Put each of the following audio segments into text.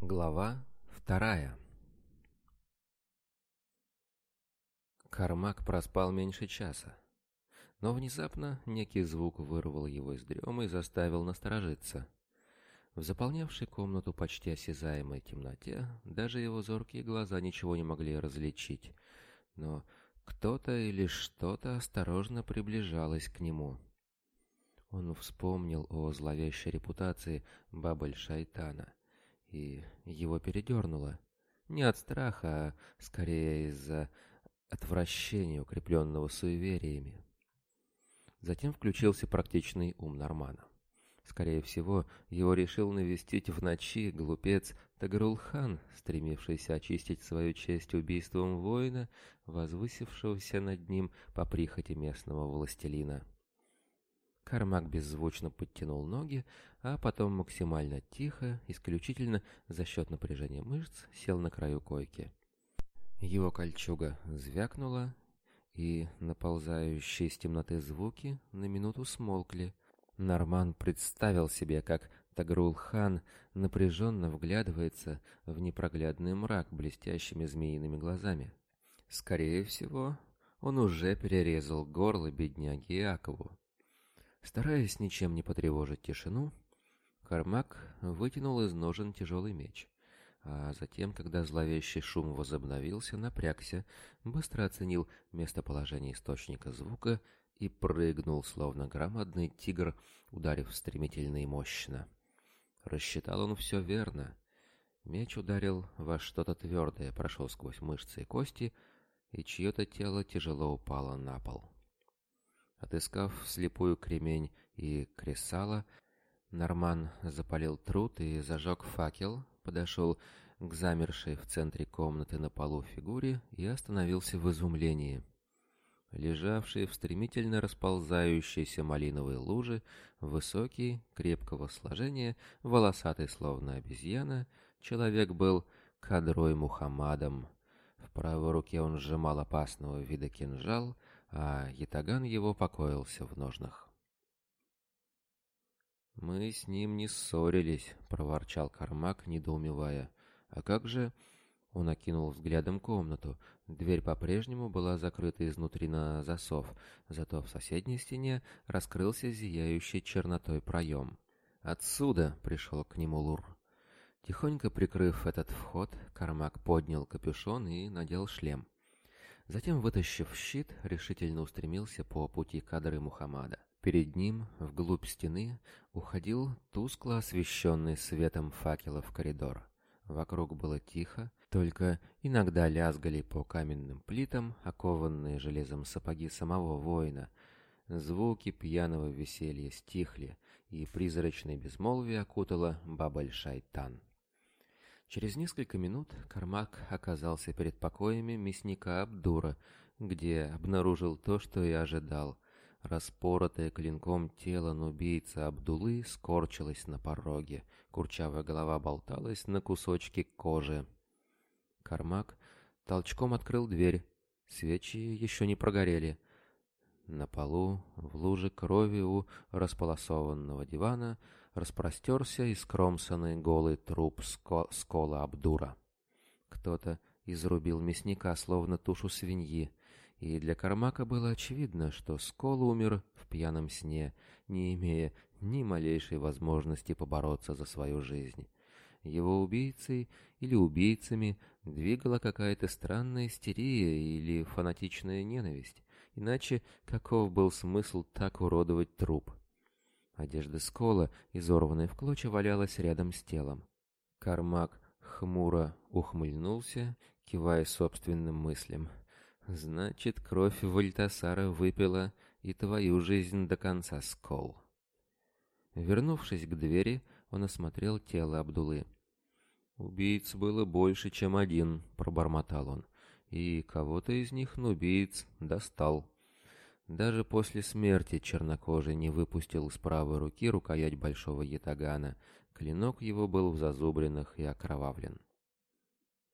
Глава вторая Кармак проспал меньше часа, но внезапно некий звук вырвал его из дремы и заставил насторожиться. В заполнявшей комнату почти осязаемой темноте даже его зоркие глаза ничего не могли различить, но кто-то или что-то осторожно приближалось к нему. Он вспомнил о зловещей репутации Бабль-Шайтана — и его передернуло. Не от страха, а скорее из-за отвращения, укрепленного суевериями. Затем включился практичный ум Нормана. Скорее всего, его решил навестить в ночи глупец Тагрулхан, стремившийся очистить свою честь убийством воина, возвысившегося над ним по прихоти местного властелина. Кармак беззвучно подтянул ноги, а потом максимально тихо, исключительно за счет напряжения мышц, сел на краю койки. Его кольчуга звякнула, и наползающие из темноты звуки на минуту смолкли. Норман представил себе, как Тагрул-хан напряженно вглядывается в непроглядный мрак блестящими змеиными глазами. Скорее всего, он уже перерезал горло бедняги Иакову. Стараясь ничем не потревожить тишину, Кармак вытянул из ножен тяжелый меч, а затем, когда зловещий шум возобновился, напрягся, быстро оценил местоположение источника звука и прыгнул, словно громадный тигр, ударив стремительно и мощно. Рассчитал он все верно. Меч ударил во что-то твердое, прошел сквозь мышцы и кости, и чье-то тело тяжело упало на пол. Отыскав слепую кремень и кресало, Норман запалил труд и зажег факел, подошел к замершей в центре комнаты на полу фигуре и остановился в изумлении. Лежавший в стремительно расползающейся малиновой луже, высокий, крепкого сложения, волосатый словно обезьяна, человек был кадрой Мухаммадом. В правой руке он сжимал опасного вида кинжал — а ятаган его покоился в ножнах. «Мы с ним не ссорились», — проворчал Кармак, недоумевая. «А как же...» — он окинул взглядом комнату. Дверь по-прежнему была закрыта изнутри на засов, зато в соседней стене раскрылся зияющий чернотой проем. «Отсюда!» — пришел к нему Лур. Тихонько прикрыв этот вход, Кармак поднял капюшон и надел шлем. Затем, вытащив щит, решительно устремился по пути кадры Мухаммада. Перед ним, вглубь стены, уходил тускло освещенный светом факелов коридор. Вокруг было тихо, только иногда лязгали по каменным плитам, окованные железом сапоги самого воина. Звуки пьяного веселья стихли, и призрачное безмолвие окутало Бабаль-Шайтан. Через несколько минут Кармак оказался перед покоями мясника Абдура, где обнаружил то, что и ожидал. Распоротое клинком тело нубийца Абдулы скорчилось на пороге, курчавая голова болталась на кусочке кожи. Кармак толчком открыл дверь, свечи еще не прогорели. На полу, в луже крови у располосованного дивана, распростерся и голый труп скола Абдура. Кто-то изрубил мясника, словно тушу свиньи, и для Кармака было очевидно, что Скол умер в пьяном сне, не имея ни малейшей возможности побороться за свою жизнь. Его убийцей или убийцами двигала какая-то странная истерия или фанатичная ненависть, иначе каков был смысл так уродовать труп? Одежда Скола, изорванная в клочья, валялась рядом с телом. Кармак хмуро ухмыльнулся, кивая собственным мыслям. «Значит, кровь Вальтасара выпила и твою жизнь до конца, Скол». Вернувшись к двери, он осмотрел тело Абдулы. «Убийц было больше, чем один», — пробормотал он. «И кого-то из них на достал». Даже после смерти чернокожий не выпустил из правой руки рукоять большого ятагана, клинок его был в зазубринах и окровавлен.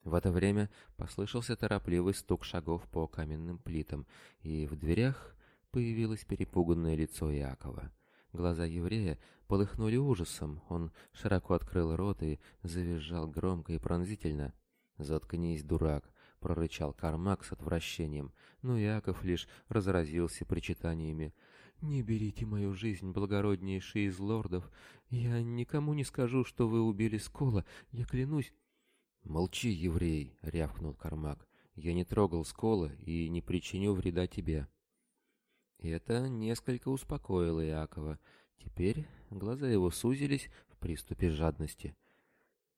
В это время послышался торопливый стук шагов по каменным плитам, и в дверях появилось перепуганное лицо Иакова. Глаза еврея полыхнули ужасом, он широко открыл рот и завизжал громко и пронзительно. «Заткнись, дурак! прорычал Кармак с отвращением, но Яков лишь разразился причитаниями. «Не берите мою жизнь, благороднейший из лордов. Я никому не скажу, что вы убили Скола, я клянусь...» «Молчи, еврей!» — рявкнул Кармак. «Я не трогал Скола и не причиню вреда тебе». Это несколько успокоило Якова. Теперь глаза его сузились в приступе жадности.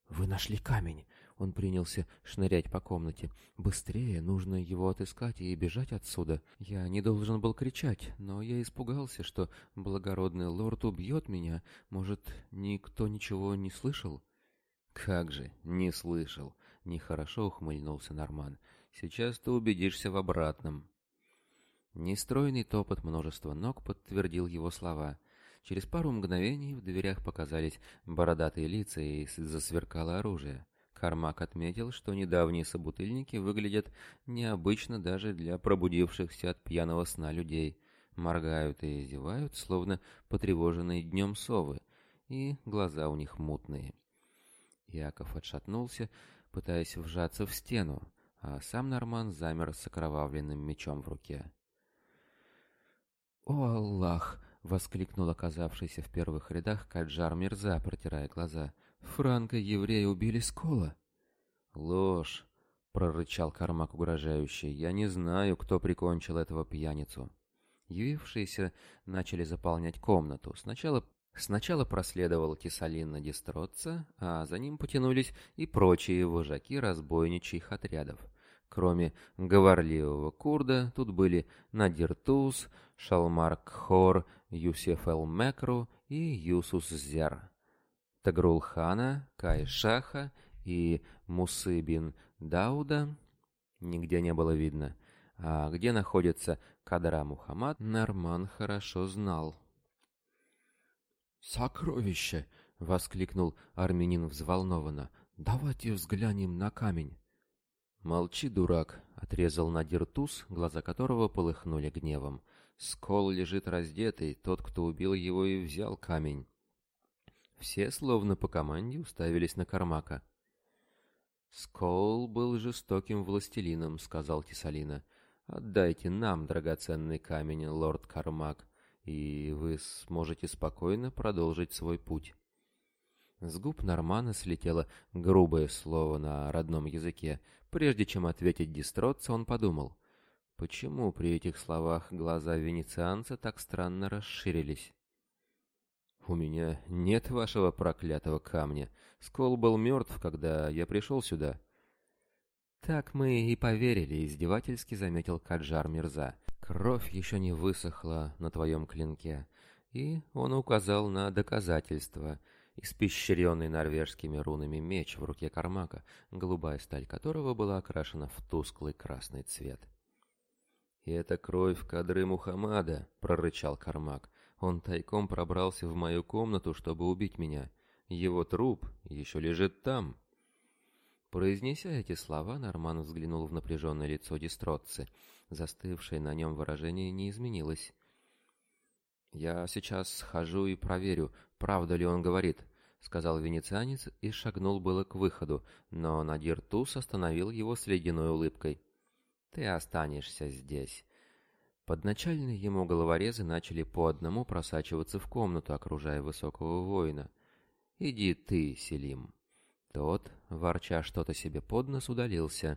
«Вы нашли камень!» Он принялся шнырять по комнате. «Быстрее! Нужно его отыскать и бежать отсюда!» Я не должен был кричать, но я испугался, что благородный лорд убьет меня. Может, никто ничего не слышал?» «Как же, не слышал!» — нехорошо ухмыльнулся Норман. «Сейчас ты убедишься в обратном!» Нестройный топот множества ног подтвердил его слова — Через пару мгновений в дверях показались бородатые лица и засверкало оружие. Кармак отметил, что недавние собутыльники выглядят необычно даже для пробудившихся от пьяного сна людей. Моргают и зевают, словно потревоженные днем совы, и глаза у них мутные. Яков отшатнулся, пытаясь вжаться в стену, а сам Норман замер с окровавленным мечом в руке. «О, Аллах!» — воскликнул оказавшийся в первых рядах Каджар Мирза, протирая глаза — Франка еврея убили с кола. Ложь, прорычал Кармак угрожающе. Я не знаю, кто прикончил этого пьяницу. Явившиеся начали заполнять комнату. Сначала Сначала проследовал Кисалина Дестротца, а за ним потянулись и прочие вожаки разбойничьих отрядов. Кроме говорливого курда, тут были Надир Туз, Шалмар Кхор, Юсеф Эл Мекру и Юсус Зер. Тагрулхана, Кайшаха и Мусы бин Дауда нигде не было видно. А где находится Кадра Мухаммад, Нарман хорошо знал. «Сокровище!» — воскликнул армянин взволнованно. «Давайте взглянем на камень!» «Молчи, дурак!» — отрезал Надир Туз, глаза которого полыхнули гневом. «Скол лежит раздетый, тот, кто убил его и взял камень». Все, словно по команде, уставились на Кармака. «Скол был жестоким властелином», — сказал Кисалина. «Отдайте нам драгоценный камень, лорд Кармак, и вы сможете спокойно продолжить свой путь». С губ Нормана слетело грубое слово на родном языке. Прежде чем ответить Дистротца, он подумал, почему при этих словах глаза венецианца так странно расширились. «У меня нет вашего проклятого камня. Скол был мертв, когда я пришел сюда». «Так мы и поверили», — издевательски заметил Каджар Мирза. «Кровь еще не высохла на твоем клинке». И он указал на доказательство. Испещренный норвежскими рунами меч в руке Кармака, голубая сталь которого была окрашена в тусклый красный цвет. «И это кровь Кадры Мухаммада», — прорычал Кармак. Он тайком пробрался в мою комнату, чтобы убить меня. Его труп еще лежит там. Произнеся эти слова, Норман взглянул в напряженное лицо Дистротцы. Застывшее на нем выражение не изменилось. «Я сейчас схожу и проверю, правда ли он говорит», — сказал венецианец и шагнул было к выходу, но Надир Туз остановил его с ледяной улыбкой. «Ты останешься здесь. Подначальные ему головорезы начали по одному просачиваться в комнату, окружая высокого воина. «Иди ты, Селим!» Тот, ворча что-то себе под нос, удалился.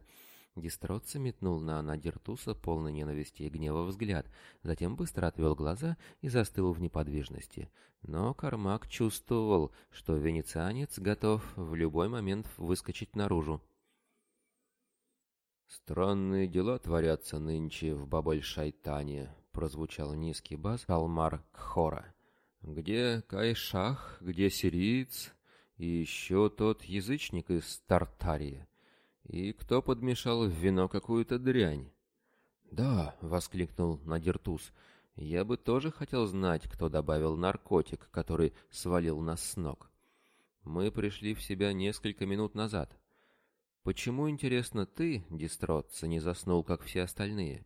Дистротца метнул на Надиртуса полный ненависти и гнева взгляд, затем быстро отвел глаза и застыл в неподвижности. Но Кармак чувствовал, что венецианец готов в любой момент выскочить наружу. «Странные дела творятся нынче в Бабаль-Шайтане», — прозвучал низкий бас Калмар Кхора. «Где Кайшах, где сириец и еще тот язычник из Тартарии? И кто подмешал в вино какую-то дрянь?» «Да», — воскликнул Надиртус, — «я бы тоже хотел знать, кто добавил наркотик, который свалил нас с ног. Мы пришли в себя несколько минут назад. Почему, интересно, ты, Дистротца, не заснул, как все остальные?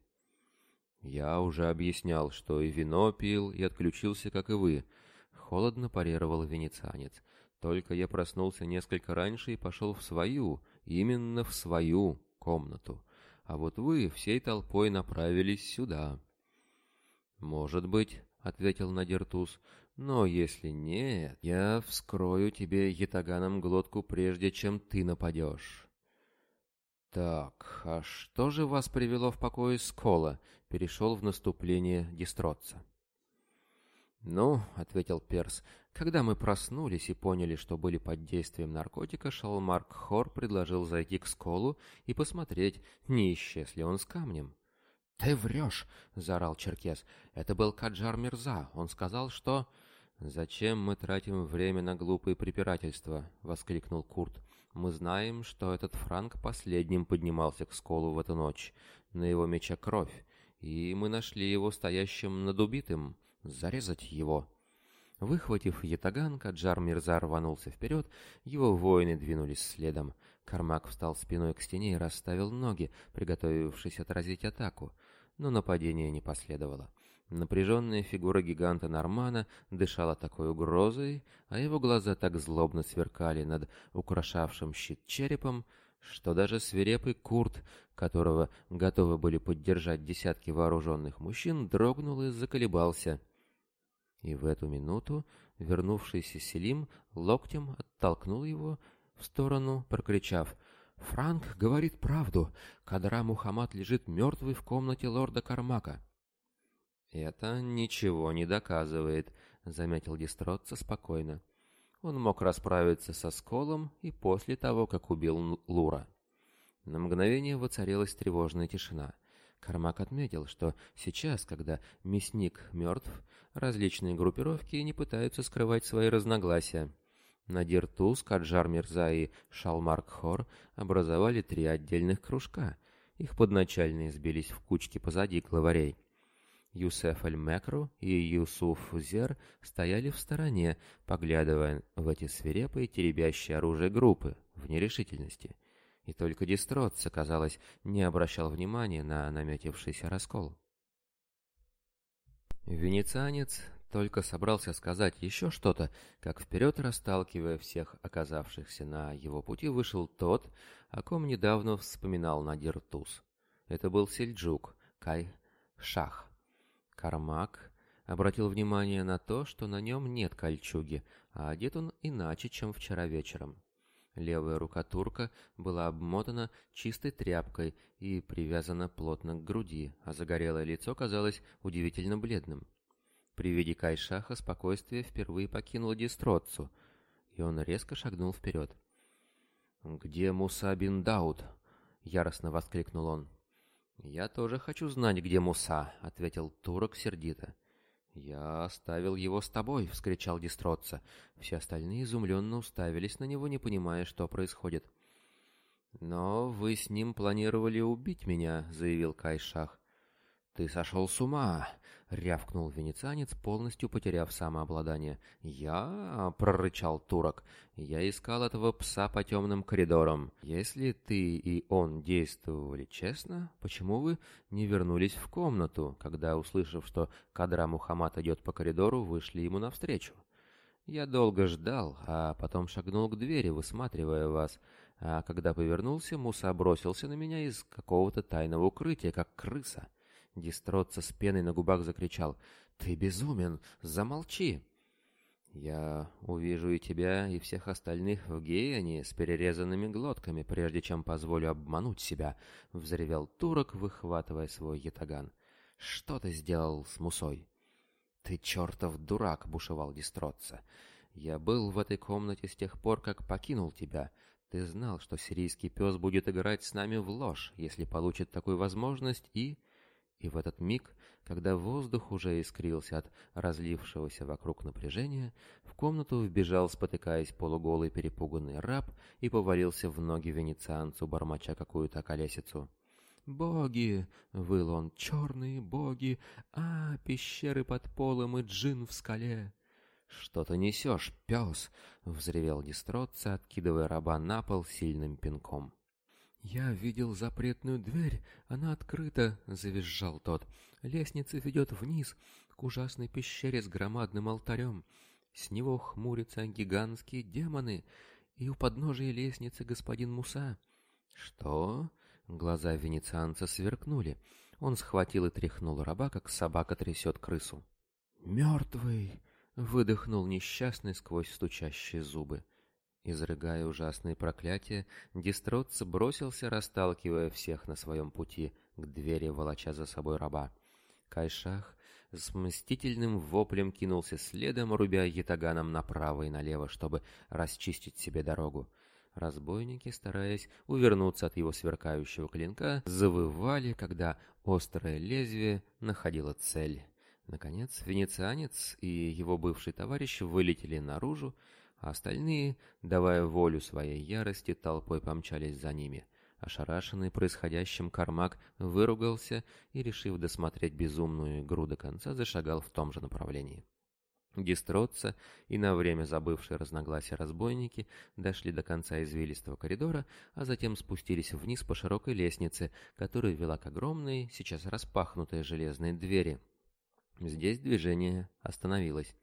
Я уже объяснял, что и вино пил, и отключился, как и вы. Холодно парировал венецианец. Только я проснулся несколько раньше и пошел в свою, именно в свою комнату. А вот вы всей толпой направились сюда. Может быть, — ответил Надиртус. «Но если нет, я вскрою тебе ятаганом глотку, прежде чем ты нападешь». Так, а что же вас привело в покое Скола? Перешел в наступление Дистротца. «Ну», — ответил Перс, — «когда мы проснулись и поняли, что были под действием наркотика, Шалмарк Хор предложил зайти к Сколу и посмотреть, не исчез ли он с камнем». «Ты врешь!» — заорал Черкес. «Это был Каджар Мирза. Он сказал, что...» «Зачем мы тратим время на глупые препирательства?» — воскликнул Курт. Мы знаем, что этот Франк последним поднимался к сколу в эту ночь. На его меча кровь, и мы нашли его стоящим над убитым. Зарезать его!» Выхватив ятаган, Каджар Мирза рванулся вперед, его воины двинулись следом. Кармак встал спиной к стене и расставил ноги, приготовившись отразить атаку, но нападение не последовало. Напряженная фигура гиганта Нормана дышала такой угрозой, а его глаза так злобно сверкали над украшавшим щит черепом, что даже свирепый Курт, которого готовы были поддержать десятки вооруженных мужчин, дрогнул и заколебался. И в эту минуту вернувшийся Селим локтем оттолкнул его в сторону, прокричав «Франк говорит правду! Кадра Мухаммад лежит мертвый в комнате лорда Кармака!» «Это ничего не доказывает», — заметил Дестротца спокойно. Он мог расправиться со Сколом и после того, как убил Лура. На мгновение воцарилась тревожная тишина. Кармак отметил, что сейчас, когда мясник мертв, различные группировки не пытаются скрывать свои разногласия. Надир Туз, Каджар Мирза и Шалмарк Хор образовали три отдельных кружка. Их подначальные сбились в кучки позади главарей. Юсеф Аль-Мекру и Юсуф Зер стояли в стороне, поглядывая в эти свирепые теребящие оружие группы в нерешительности. И только Дистротца, казалось, не обращал внимания на наметившийся раскол. Венецианец только собрался сказать еще что-то, как вперед, расталкивая всех оказавшихся на его пути, вышел тот, о ком недавно вспоминал Надир Туз. Это был Сельджук, Кай Шах. Кармак обратил внимание на то, что на нем нет кольчуги, а одет он иначе, чем вчера вечером. Левая рука турка была обмотана чистой тряпкой и привязана плотно к груди, а загорелое лицо казалось удивительно бледным. При виде Кайшаха спокойствие впервые покинуло Дистротцу, и он резко шагнул вперед. «Где Муса бин Дауд?» — яростно воскликнул он. «Я тоже хочу знать, где Муса», — ответил турок сердито. «Я оставил его с тобой», — вскричал Дистротца. Все остальные изумленно уставились на него, не понимая, что происходит. «Но вы с ним планировали убить меня», — заявил Кайшах. «Ты сошел с ума!» — рявкнул венецианец, полностью потеряв самообладание. «Я...» — прорычал турок. «Я искал этого пса по темным коридорам. Если ты и он действовали честно, почему вы не вернулись в комнату, когда, услышав, что кадра Мухаммад идет по коридору, вышли ему навстречу?» «Я долго ждал, а потом шагнул к двери, высматривая вас». А когда повернулся, Муса бросился на меня из какого-то тайного укрытия, как крыса. Дистроца с пеной на губах закричал. «Ты безумен! Замолчи!» «Я увижу и тебя, и всех остальных в геяне с перерезанными глотками, прежде чем позволю обмануть себя», — взревел турок, выхватывая свой ятаган. «Что ты сделал с Мусой?» «Ты чертов дурак!» — бушевал Дистроца. «Я был в этой комнате с тех пор, как покинул тебя. Ты знал, что сирийский пес будет играть с нами в ложь, если получит такую возможность, и...» И в этот миг, когда воздух уже искрился от разлившегося вокруг напряжения, в комнату вбежал, спотыкаясь полуголый перепуганный раб и повалился в ноги венецианцу, бормоча какую-то колесицу. «Боги!» — выл он. «Черные боги! А, пещеры под полом и джин в скале!» «Что ты несешь, пес?» — взревел Дистротца, откидывая раба на пол сильным пинком. «Я видел запретную дверь, она открыта», — завизжал тот. «Лестница ведет вниз, к ужасной пещере с громадным алтарем. С него хмурятся гигантские демоны, и у подножия лестницы господин Муса». «Что?» — глаза венецианца сверкнули. Он схватил и тряхнул раба, как собака трясет крысу. «Мертвый!» — выдохнул несчастный сквозь стучащие зубы. Изрыгая ужасные проклятия, Дистроц бросился, расталкивая всех на своем пути, к двери волоча за собой раба. Кайшах с мстительным воплем кинулся следом, рубя ятаганом направо и налево, чтобы расчистить себе дорогу. Разбойники, стараясь увернуться от его сверкающего клинка, завывали, когда острое лезвие находило цель. Наконец, венецианец и его бывший товарищ вылетели наружу, а остальные, давая волю своей ярости, толпой помчались за ними. Ошарашенный происходящим Кармак выругался и, решив досмотреть безумную игру до конца, зашагал в том же направлении. Гестротца и на время забывшие разногласия разбойники дошли до конца извилистого коридора, а затем спустились вниз по широкой лестнице, которая вела к огромной, сейчас распахнутой железной двери. Здесь движение остановилось.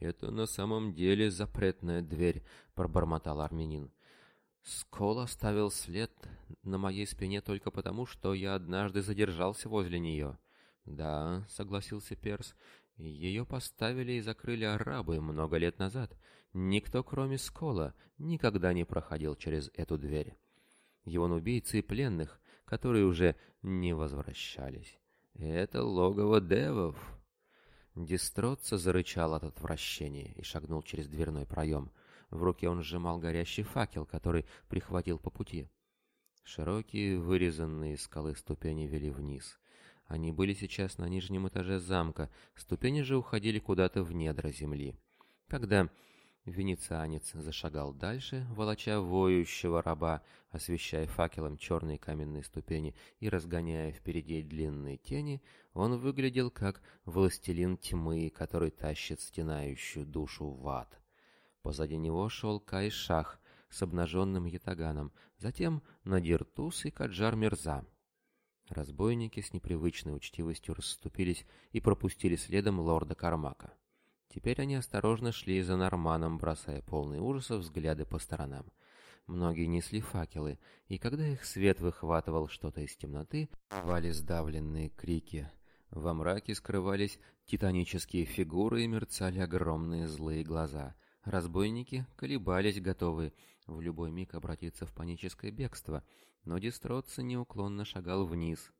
«Это на самом деле запретная дверь», — пробормотал армянин. «Скол оставил след на моей спине только потому, что я однажды задержался возле нее». «Да», — согласился Перс, — «ее поставили и закрыли арабы много лет назад. Никто, кроме Скола, никогда не проходил через эту дверь. Его убийцы и пленных, которые уже не возвращались. Это логово девов». Дистроца зарычал от отвращения и шагнул через дверной проем. В руке он сжимал горящий факел, который прихватил по пути. Широкие, вырезанные скалы ступени вели вниз. Они были сейчас на нижнем этаже замка, ступени же уходили куда-то в недра земли. Когда Венецианец зашагал дальше, волоча воющего раба, освещая факелом черные каменные ступени и разгоняя впереди длинные тени, он выглядел как властелин тьмы, который тащит стенающую душу в ад. Позади него шел Кайшах с обнаженным ятаганом, затем Надир Туз и Каджар Мирза. Разбойники с непривычной учтивостью расступились и пропустили следом лорда Кармака. Теперь они осторожно шли за Норманом, бросая полный ужаса взгляды по сторонам. Многие несли факелы, и когда их свет выхватывал что-то из темноты, вали сдавленные крики. Во мраке скрывались титанические фигуры и мерцали огромные злые глаза. Разбойники колебались, готовые в любой миг обратиться в паническое бегство, но Дистротца неуклонно шагал вниз,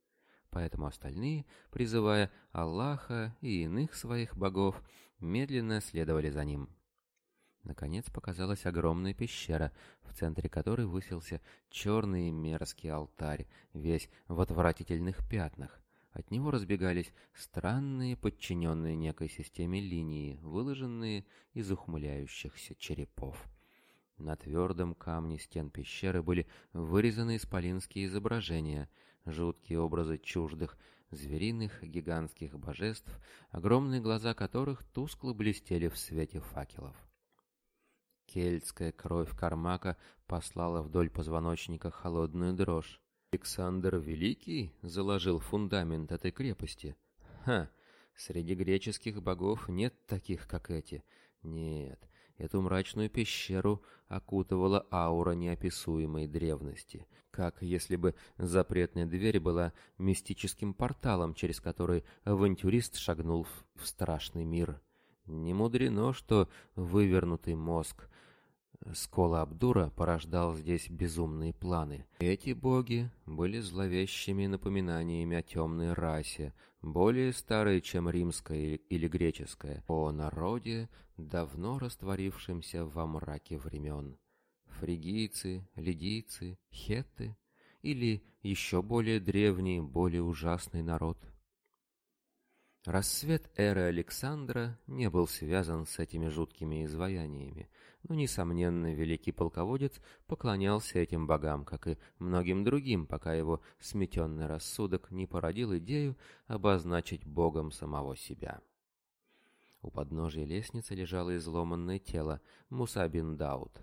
поэтому остальные, призывая Аллаха и иных своих богов, медленно следовали за ним. Наконец показалась огромная пещера, в центре которой высился черный мерзкий алтарь, весь в отвратительных пятнах. От него разбегались странные, подчиненные некой системе линии, выложенные из ухмыляющихся черепов. На твердом камне стен пещеры были вырезаны исполинские изображения, жуткие образы чуждых, звериных гигантских божеств, огромные глаза которых тускло блестели в свете факелов. Кельтская кровь Кармака послала вдоль позвоночника холодную дрожь. Александр Великий заложил фундамент этой крепости. Ха! Среди греческих богов нет таких, как эти. Нет, Эту мрачную пещеру окутывала аура неописуемой древности, как если бы запретная дверь была мистическим порталом, через который авантюрист шагнул в страшный мир. Не мудрено, что вывернутый мозг Скола Абдура порождал здесь безумные планы. Эти боги были зловещими напоминаниями о темной расе, более старой, чем римская или греческая, о народе, давно растворившемся во мраке времен. Фригийцы, лидийцы, хетты или еще более древний, более ужасный народ. Рассвет эры Александра не был связан с этими жуткими изваяниями – но, несомненно, великий полководец поклонялся этим богам, как и многим другим, пока его сметенный рассудок не породил идею обозначить богом самого себя. У подножия лестницы лежало изломанное тело Мусабин Дауд.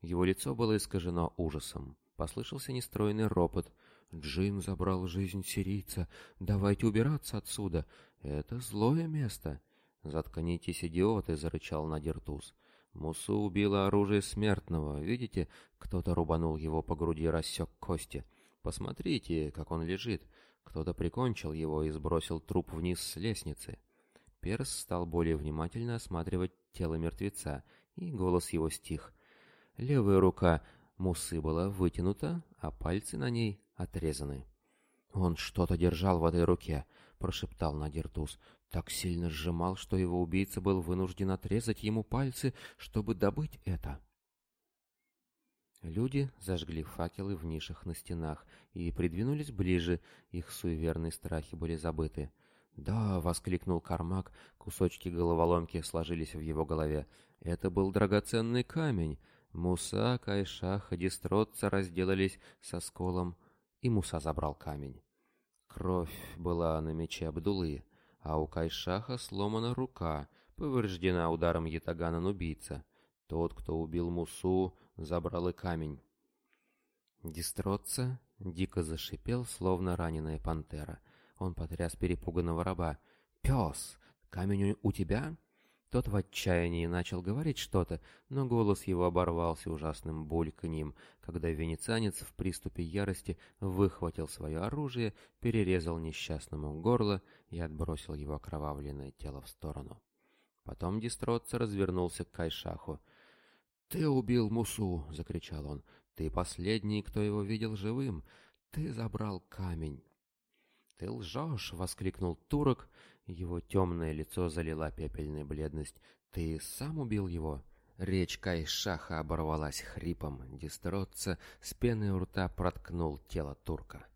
Его лицо было искажено ужасом. Послышался нестройный ропот. «Джин забрал жизнь сирийца. Давайте убираться отсюда. Это злое место». «Заткнитесь, идиоты!» — зарычал Надиртуз. Мусу убило оружие смертного. Видите, кто-то рубанул его по груди и рассек кости. Посмотрите, как он лежит. Кто-то прикончил его и сбросил труп вниз с лестницы. Перс стал более внимательно осматривать тело мертвеца, и голос его стих. Левая рука Мусы была вытянута, а пальцы на ней отрезаны. «Он что-то держал в этой руке», — прошептал Надиртус так сильно сжимал, что его убийца был вынужден отрезать ему пальцы, чтобы добыть это. Люди зажгли факелы в нишах на стенах и придвинулись ближе, их суеверные страхи были забыты. «Да!» — воскликнул Кармак, кусочки головоломки сложились в его голове. «Это был драгоценный камень!» Муса, Кайшах и Хадистротца разделались со сколом, и Муса забрал камень. Кровь была на мече Абдулы а у Кайшаха сломана рука, повреждена ударом ятагана-нубийца. Тот, кто убил Мусу, забрал и камень. Дистротца дико зашипел, словно раненая пантера. Он потряс перепуганного раба. «Пес, камень у тебя?» Тот в отчаянии начал говорить что-то, но голос его оборвался ужасным бульканьем, когда венецианец в приступе ярости выхватил свое оружие, перерезал несчастному горло и отбросил его окровавленное тело в сторону. Потом Дистротца развернулся к Кайшаху. «Ты убил Мусу!» — закричал он. «Ты последний, кто его видел живым! Ты забрал камень!» «Ты лжешь!» — воскликнул турок его темное лицо залила пепельная бледность. «Ты сам убил его?» Речь Кайшаха оборвалась хрипом. Дистротца с пеной у рта проткнул тело турка.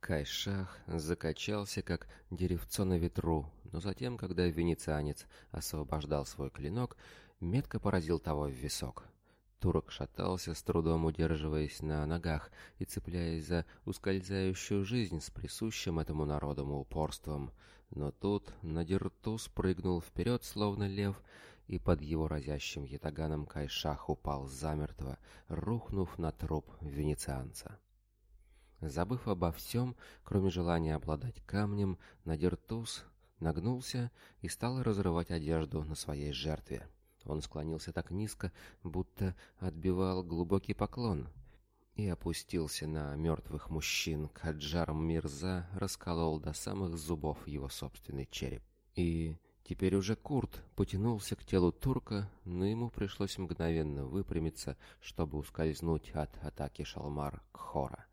Кайшах закачался, как деревцо на ветру, но затем, когда венецианец освобождал свой клинок, метко поразил того в висок. Турок шатался, с трудом удерживаясь на ногах и цепляясь за ускользающую жизнь с присущим этому народу упорством. Но тут Надиртус прыгнул вперед, словно лев, и под его разящим ятаганом Кайшах упал замертво, рухнув на труп венецианца. Забыв обо всем, кроме желания обладать камнем, Надиртус нагнулся и стал разрывать одежду на своей жертве. Он склонился так низко, будто отбивал глубокий поклон — и опустился на мертвых мужчин, Каджар Мирза расколол до самых зубов его собственный череп. И теперь уже Курт потянулся к телу турка, но ему пришлось мгновенно выпрямиться, чтобы ускользнуть от атаки Шалмар-Кхора.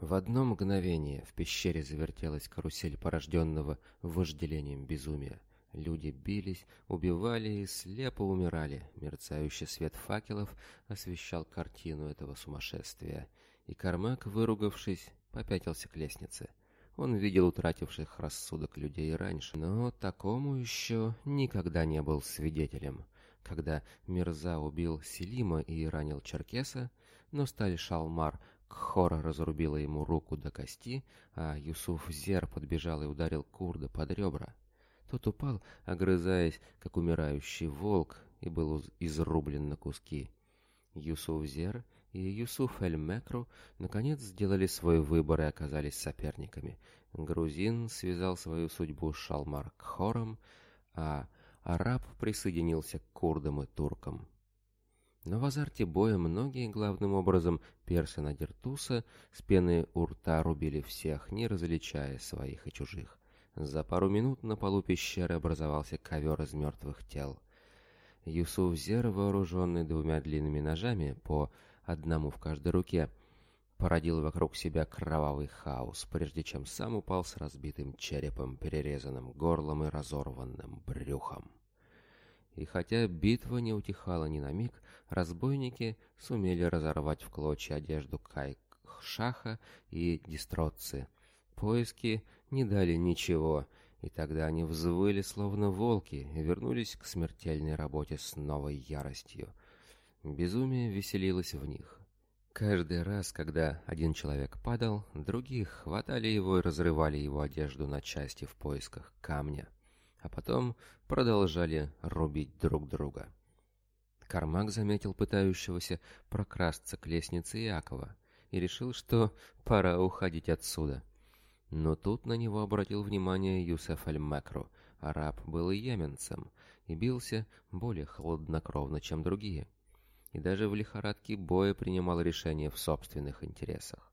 В одно мгновение в пещере завертелась карусель порожденного вожделением безумия — Люди бились, убивали и слепо умирали. Мерцающий свет факелов освещал картину этого сумасшествия. И Кармак, выругавшись, попятился к лестнице. Он видел утративших рассудок людей раньше, но такому еще никогда не был свидетелем. Когда Мирза убил Селима и ранил Черкеса, но сталь Шалмар Кхора разрубила ему руку до кости, а Юсуф Зер подбежал и ударил Курда под ребра. Тот упал, огрызаясь, как умирающий волк, и был изрублен на куски. Юсуф Зер и Юсуф Эль-Мекру наконец сделали свой выбор и оказались соперниками. Грузин связал свою судьбу с Шалмар-Кхором, а араб присоединился к курдам и туркам. Но в азарте боя многие, главным образом персы Надиртуса, с пены у рта рубили всех, не различая своих и чужих. За пару минут на полу пещеры образовался ковер из мертвых тел. Юсуф Зер, вооруженный двумя длинными ножами, по одному в каждой руке, породил вокруг себя кровавый хаос, прежде чем сам упал с разбитым черепом, перерезанным горлом и разорванным брюхом. И хотя битва не утихала ни на миг, разбойники сумели разорвать в клочья одежду Кайк-Шаха и Дистроцы. Поиски не дали ничего, и тогда они взвыли, словно волки, и вернулись к смертельной работе с новой яростью. Безумие веселилось в них. Каждый раз, когда один человек падал, других хватали его и разрывали его одежду на части в поисках камня, а потом продолжали рубить друг друга. Кармак заметил пытающегося прокрасться к лестнице Якова и решил, что пора уходить отсюда — но тут на него обратил внимание Юсеф Аль Мекру, Араб был и яменцем, и бился более хладнокровно, чем другие. И даже в лихорадке боя принимал решения в собственных интересах.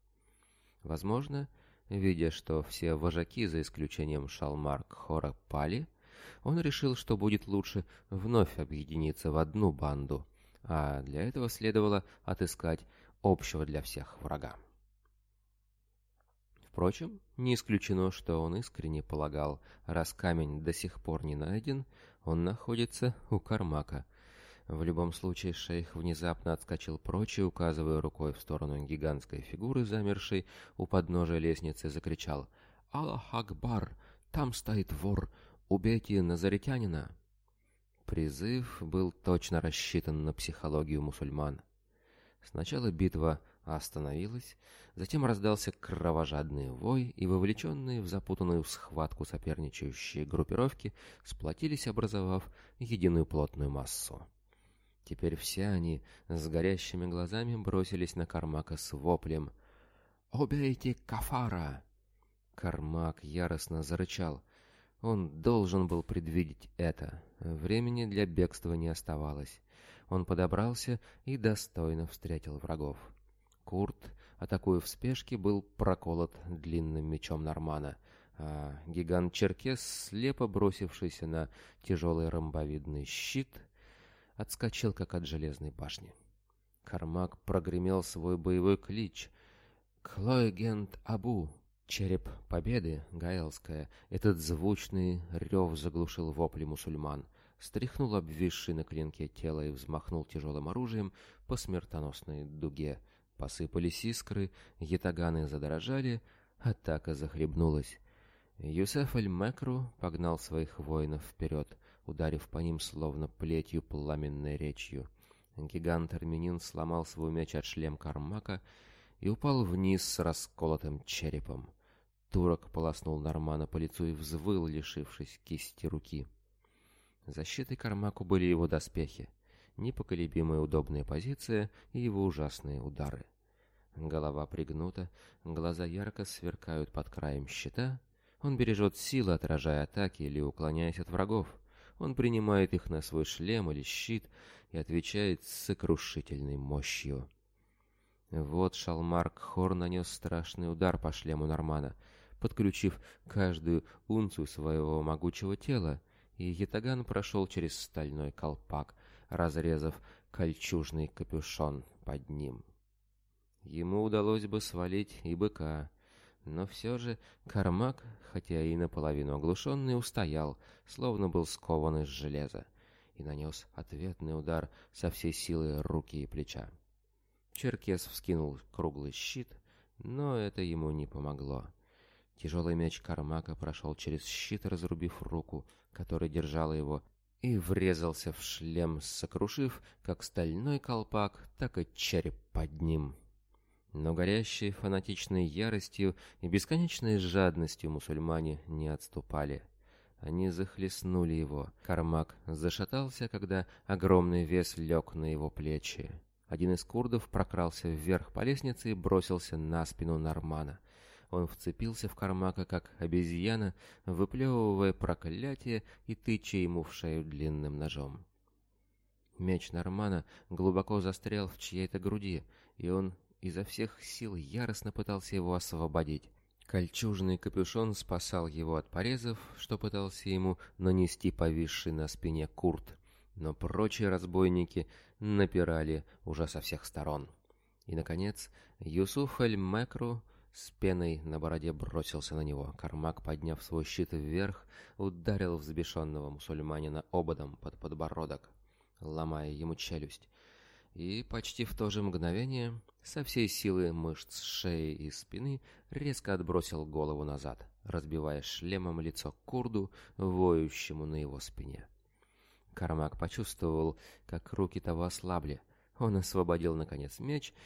Возможно, видя, что все вожаки, за исключением Шалмарк Хора, пали, он решил, что будет лучше вновь объединиться в одну банду, а для этого следовало отыскать общего для всех врага. Впрочем, не исключено, что он искренне полагал, раз камень до сих пор не найден, он находится у Кармака. В любом случае, шейх внезапно отскочил прочь и, указывая рукой в сторону гигантской фигуры, замершей у подножия лестницы, закричал «Аллах Акбар! Там стоит вор! Убейте назаритянина!» Призыв был точно рассчитан на психологию мусульман. Сначала битва остановилась, затем раздался кровожадный вой, и вовлеченные в запутанную схватку соперничающие группировки сплотились, образовав единую плотную массу. Теперь все они с горящими глазами бросились на Кармака с воплем «Убейте Кафара!» Кармак яростно зарычал. Он должен был предвидеть это. Времени для бегства не оставалось. Он подобрался и достойно встретил врагов. Курт, атакуя в спешке, был проколот длинным мечом Нормана, а гигант-черкес, слепо бросившийся на тяжелый ромбовидный щит, отскочил, как от железной башни. Кармак прогремел свой боевой клич «Клоегент Абу!» Череп победы, гаэлская, этот звучный рев заглушил вопли мусульман, стряхнул обвисший на клинке тело и взмахнул тяжелым оружием по смертоносной дуге, Посыпались искры, ятаганы задрожали, атака захлебнулась. Юсеф Аль-Мекру погнал своих воинов вперед, ударив по ним словно плетью пламенной речью. Гигант-армянин сломал свой меч от шлем Кармака и упал вниз с расколотым черепом. Турок полоснул Нормана по лицу и взвыл, лишившись кисти руки. Защитой Кармаку были его доспехи непоколебимая удобная позиция и его ужасные удары. Голова пригнута, глаза ярко сверкают под краем щита. Он бережет силы, отражая атаки или уклоняясь от врагов. Он принимает их на свой шлем или щит и отвечает с сокрушительной мощью. Вот Шалмарк Хор нанес страшный удар по шлему Нормана, подключив каждую унцию своего могучего тела, и Ятаган прошел через стальной колпак, разрезав кольчужный капюшон под ним. Ему удалось бы свалить и быка, но все же Кармак, хотя и наполовину оглушенный, устоял, словно был скован из железа, и нанес ответный удар со всей силы руки и плеча. Черкес вскинул круглый щит, но это ему не помогло. Тяжелый меч Кармака прошел через щит, разрубив руку, которая держала его, и врезался в шлем, сокрушив как стальной колпак, так и череп под ним. Но горящие фанатичной яростью и бесконечной жадностью мусульмане не отступали. Они захлестнули его. Кармак зашатался, когда огромный вес лег на его плечи. Один из курдов прокрался вверх по лестнице и бросился на спину Нормана. Он вцепился в Кармака, как обезьяна, выплевывая проклятие и тыча ему в шею длинным ножом. Меч Нормана глубоко застрял в чьей-то груди, и он изо всех сил яростно пытался его освободить. Кольчужный капюшон спасал его от порезов, что пытался ему нанести повисший на спине Курт, но прочие разбойники напирали уже со всех сторон. И, наконец, Юсуф Эль-Мекру с пеной на бороде бросился на него. Кармак, подняв свой щит вверх, ударил взбешенного мусульманина ободом под подбородок, ломая ему челюсть. И почти в то же мгновение со всей силы мышц шеи и спины резко отбросил голову назад, разбивая шлемом лицо курду, воющему на его спине. Кармак почувствовал, как руки того ослабли. Он освободил, наконец, меч —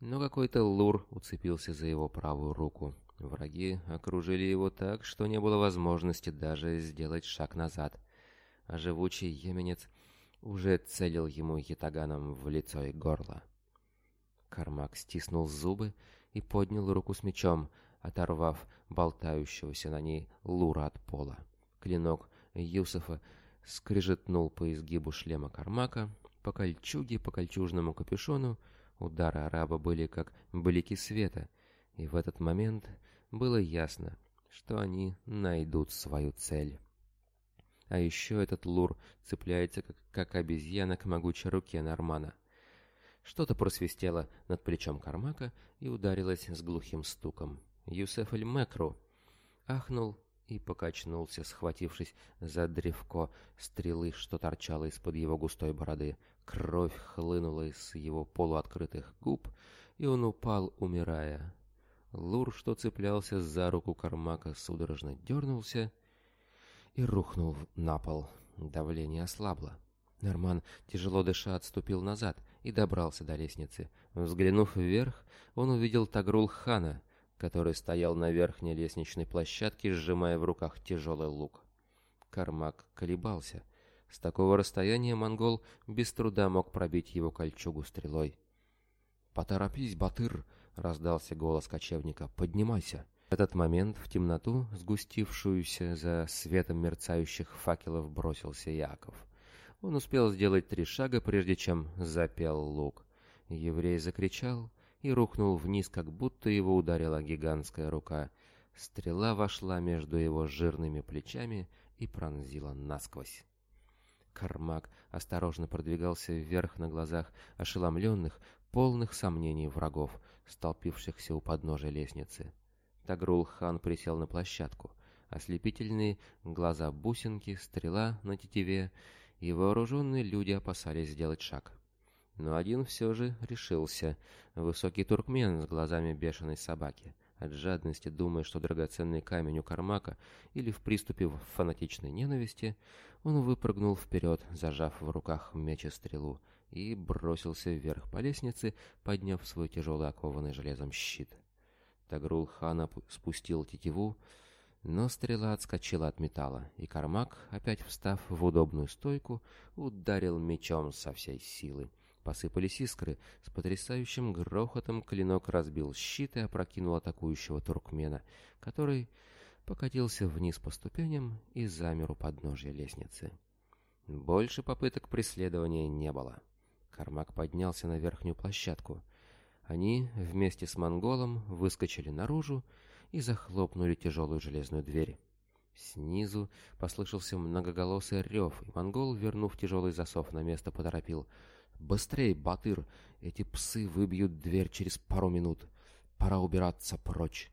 но какой-то лур уцепился за его правую руку. Враги окружили его так, что не было возможности даже сделать шаг назад. А живучий еменец уже целил ему ятаганом в лицо и горло. Кармак стиснул зубы и поднял руку с мечом, оторвав болтающегося на ней лура от пола. Клинок Юсофа скрежетнул по изгибу шлема Кармака, по кольчуге, по кольчужному капюшону, Удары араба были как блики света, и в этот момент было ясно, что они найдут свою цель. А еще этот лур цепляется, как, как обезьяна к могучей руке Нормана. Что-то просвистело над плечом Кармака и ударилось с глухим стуком. Юсеф Эль Мекру ахнул и покачнулся, схватившись за древко стрелы, что торчало из-под его густой бороды. Кровь хлынула из его полуоткрытых губ, и он упал, умирая. Лур, что цеплялся за руку Кармака, судорожно дернулся и рухнул на пол. Давление ослабло. Норман, тяжело дыша, отступил назад и добрался до лестницы. Взглянув вверх, он увидел Тагрул-хана — который стоял на верхней лестничной площадке, сжимая в руках тяжелый лук. Кармак колебался. С такого расстояния монгол без труда мог пробить его кольчугу стрелой. «Поторопись, Батыр!» — раздался голос кочевника. «Поднимайся!» В этот момент в темноту, сгустившуюся за светом мерцающих факелов, бросился Яков. Он успел сделать три шага, прежде чем запел лук. Еврей закричал, и рухнул вниз, как будто его ударила гигантская рука. Стрела вошла между его жирными плечами и пронзила насквозь. Кармак осторожно продвигался вверх на глазах ошеломленных, полных сомнений врагов, столпившихся у подножия лестницы. Тагрул-хан присел на площадку. Ослепительные глаза бусинки, стрела на тетиве, и вооруженные люди опасались сделать шаг. Но один все же решился. Высокий туркмен с глазами бешеной собаки, от жадности думая, что драгоценный камень у кармака, или в приступе фанатичной ненависти, он выпрыгнул вперед, зажав в руках меч и стрелу, и бросился вверх по лестнице, подняв свой тяжелый окованный железом щит. Тагрул хана спустил тетиву, но стрела отскочила от металла, и Кармак, опять встав в удобную стойку, ударил мечом со всей силы. Посыпались искры. С потрясающим грохотом клинок разбил щит и опрокинул атакующего туркмена, который покатился вниз по ступеням и замер у подножья лестницы. Больше попыток преследования не было. Кармак поднялся на верхнюю площадку. Они вместе с монголом выскочили наружу и захлопнули тяжелую железную дверь. Снизу послышался многоголосый рев, и монгол, вернув тяжелый засов на место, поторопил — Быстрее, Батыр! Эти псы выбьют дверь через пару минут! Пора убираться прочь!»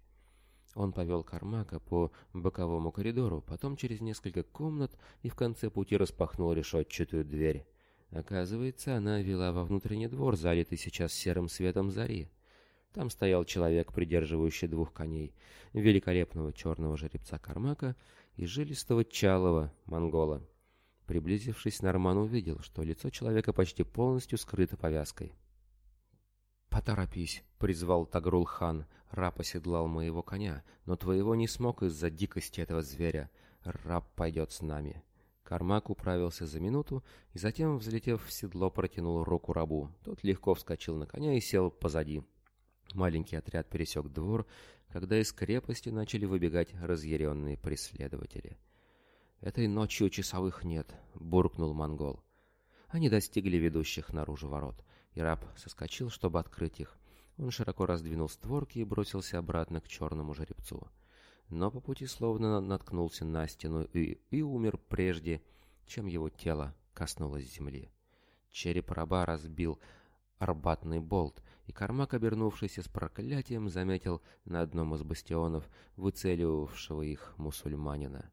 Он повел Кармака по боковому коридору, потом через несколько комнат и в конце пути распахнул решетчатую дверь. Оказывается, она вела во внутренний двор, залитый сейчас серым светом зари. Там стоял человек, придерживающий двух коней, великолепного черного жеребца Кармака и жилистого чалого монгола. Приблизившись, Норман увидел, что лицо человека почти полностью скрыто повязкой. «Поторопись!» — призвал Тагрул-хан. «Раб оседлал моего коня, но твоего не смог из-за дикости этого зверя. Раб пойдет с нами!» Кармак управился за минуту и затем, взлетев в седло, протянул руку рабу. Тот легко вскочил на коня и сел позади. Маленький отряд пересек двор, когда из крепости начали выбегать разъяренные преследователи. «Этой ночью часовых нет», — буркнул монгол. Они достигли ведущих наружу ворот, и раб соскочил, чтобы открыть их. Он широко раздвинул створки и бросился обратно к черному жеребцу. Но по пути словно наткнулся на стену и, и умер прежде, чем его тело коснулось земли. Череп раба разбил арбатный болт, и Кармак, обернувшийся с проклятием, заметил на одном из бастионов выцеливавшего их мусульманина.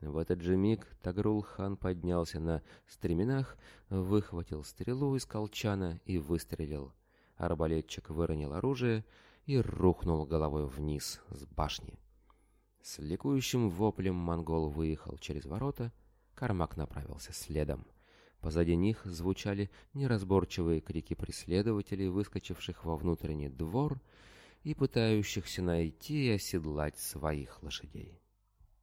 В этот же миг Тагрул-хан поднялся на стременах, выхватил стрелу из колчана и выстрелил. Арбалетчик выронил оружие и рухнул головой вниз с башни. С ликующим воплем монгол выехал через ворота, Кармак направился следом. Позади них звучали неразборчивые крики преследователей, выскочивших во внутренний двор и пытающихся найти и оседлать своих лошадей.